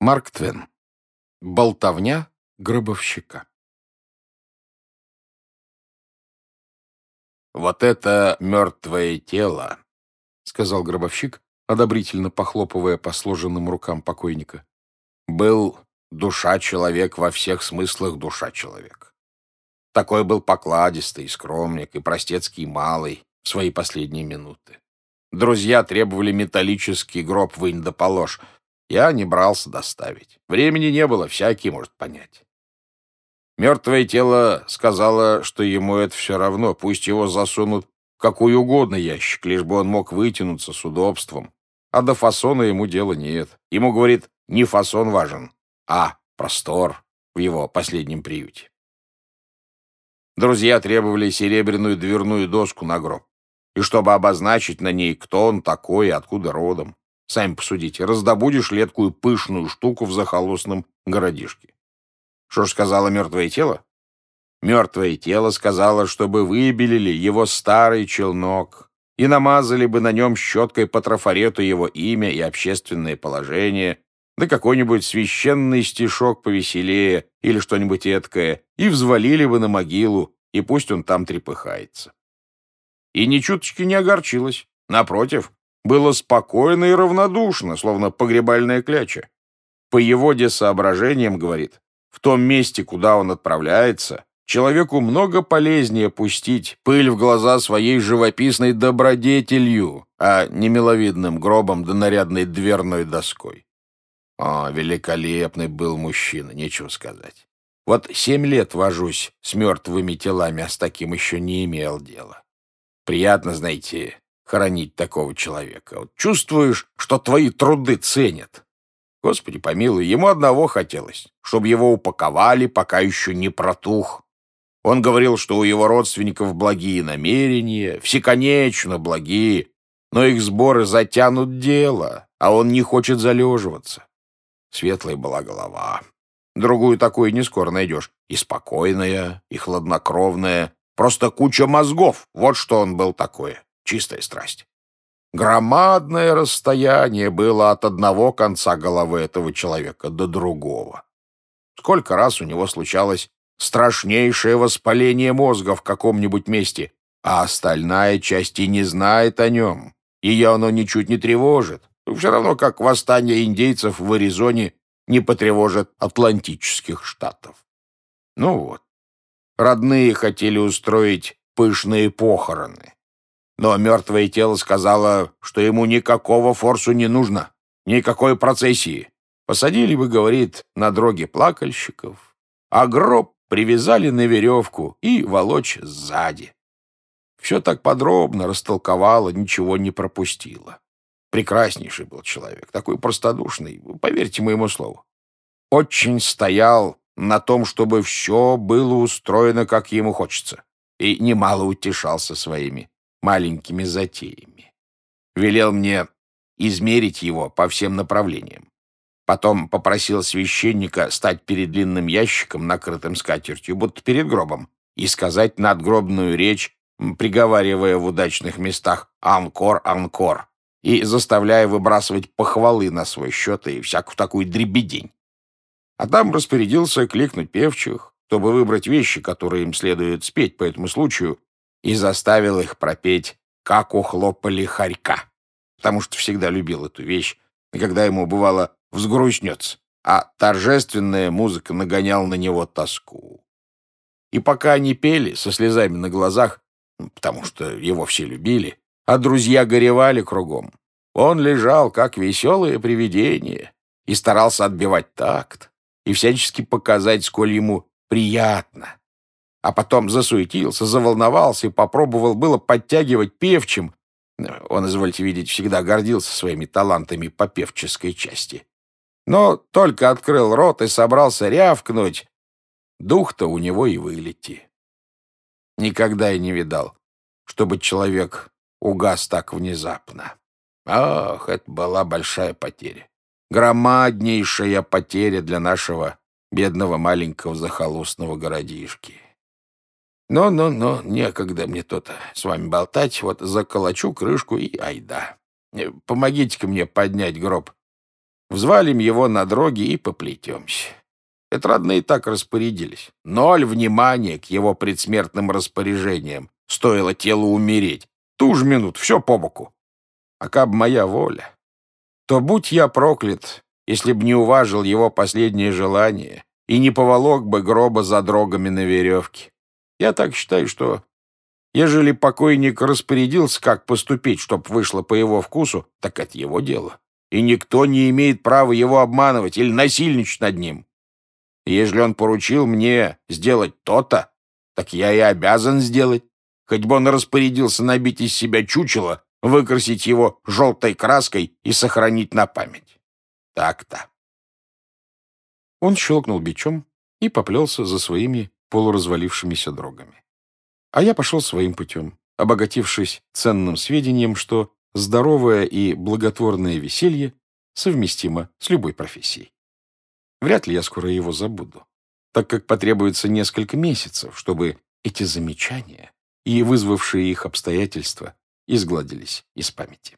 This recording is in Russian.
Марк Твен. Болтовня гробовщика. «Вот это мертвое тело», — сказал гробовщик, одобрительно похлопывая по сложенным рукам покойника, «был душа человек во всех смыслах душа человек. Такой был покладистый, скромник и простецкий малый в свои последние минуты. Друзья требовали металлический гроб вынь да положь, я не брался доставить. Времени не было, всякий может понять. Мертвое тело сказала, что ему это все равно, пусть его засунут в какой угодно ящик, лишь бы он мог вытянуться с удобством. А до фасона ему дела нет. Ему, говорит, не фасон важен, а простор в его последнем приюте. Друзья требовали серебряную дверную доску на гроб, и чтобы обозначить на ней, кто он такой и откуда родом. Сами посудите, раздобудешь леткую пышную штуку в захолустном городишке. Что ж сказала мертвое тело? Мертвое тело сказала, чтобы выбелили его старый челнок и намазали бы на нем щеткой по трафарету его имя и общественное положение, да какой-нибудь священный стишок повеселее или что-нибудь эткое, и взвалили бы на могилу, и пусть он там трепыхается. И ни чуточки не огорчилась. Напротив, было спокойно и равнодушно, словно погребальная кляча. По его соображениям, говорит, в том месте, куда он отправляется, человеку много полезнее пустить пыль в глаза своей живописной добродетелью, а не миловидным гробом да нарядной дверной доской. О, великолепный был мужчина, нечего сказать. Вот семь лет вожусь с мертвыми телами, а с таким еще не имел дела. Приятно, знаете, хоронить такого человека. Вот чувствуешь, что твои труды ценят. Господи помилуй, ему одного хотелось, чтобы его упаковали, пока еще не протух. Он говорил, что у его родственников благие намерения, всеконечно благие, но их сборы затянут дело, а он не хочет залеживаться. Светлая была голова. Другую такую не скоро найдешь. И спокойная, и хладнокровная. Просто куча мозгов. Вот что он был такое чистая страсть. Громадное расстояние было от одного конца головы этого человека до другого. Сколько раз у него случалось страшнейшее воспаление мозга в каком-нибудь месте, а остальная часть и не знает о нем. Ее оно ничуть не тревожит. Все равно, как восстание индейцев в Аризоне не потревожит Атлантических штатов. Ну вот. Родные хотели устроить пышные похороны. Но мертвое тело сказало, что ему никакого форсу не нужно, никакой процессии. Посадили бы, говорит, на дроге плакальщиков, а гроб привязали на веревку и волочь сзади. Все так подробно растолковала, ничего не пропустила. Прекраснейший был человек, такой простодушный, поверьте моему слову. Очень стоял на том, чтобы все было устроено, как ему хочется, и немало утешался своими маленькими затеями. Велел мне измерить его по всем направлениям. Потом попросил священника стать перед длинным ящиком, накрытым скатертью, будто перед гробом, и сказать надгробную речь, приговаривая в удачных местах «анкор, анкор», и заставляя выбрасывать похвалы на свой счет и всякую такую дребедень. А там распорядился кликнуть певчих, чтобы выбрать вещи, которые им следует спеть по этому случаю, и заставил их пропеть «Как ухлопали хорька», потому что всегда любил эту вещь, и когда ему, бывало, взгрустнется, а торжественная музыка нагоняла на него тоску. И пока они пели со слезами на глазах, потому что его все любили, а друзья горевали кругом, он лежал, как веселое привидение, и старался отбивать такт, и всячески показать, сколь ему приятно, а потом засуетился, заволновался и попробовал было подтягивать певчим. Он, извольте видеть, всегда гордился своими талантами по певческой части. Но только открыл рот и собрался рявкнуть, дух-то у него и вылети. Никогда я не видал, чтобы человек угас так внезапно. Ах, это была большая потеря. Громаднейшая потеря для нашего бедного маленького захолустного городишки. «Ну-ну-ну, некогда мне тут с вами болтать, вот заколочу крышку и айда. Помогите-ка мне поднять гроб. Взвалим его на дроги и поплетемся. Это родные так распорядились. Ноль внимания к его предсмертным распоряжениям. Стоило телу умереть. Ту же минуту, все по боку. А каб моя воля, то будь я проклят, если б не уважил его последнее желание и не поволок бы гроба за дрогами на веревке. Я так считаю, что ежели покойник распорядился, как поступить, чтоб вышло по его вкусу, так это его дело. И никто не имеет права его обманывать или насильничать над ним. Ежели он поручил мне сделать то-то, так я и обязан сделать. Хоть бы он распорядился набить из себя чучело, выкрасить его желтой краской и сохранить на память. Так-то. Он щелкнул бичом и поплелся за своими полуразвалившимися дрогами. А я пошел своим путем, обогатившись ценным сведением, что здоровое и благотворное веселье совместимо с любой профессией. Вряд ли я скоро его забуду, так как потребуется несколько месяцев, чтобы эти замечания и вызвавшие их обстоятельства изгладились из памяти.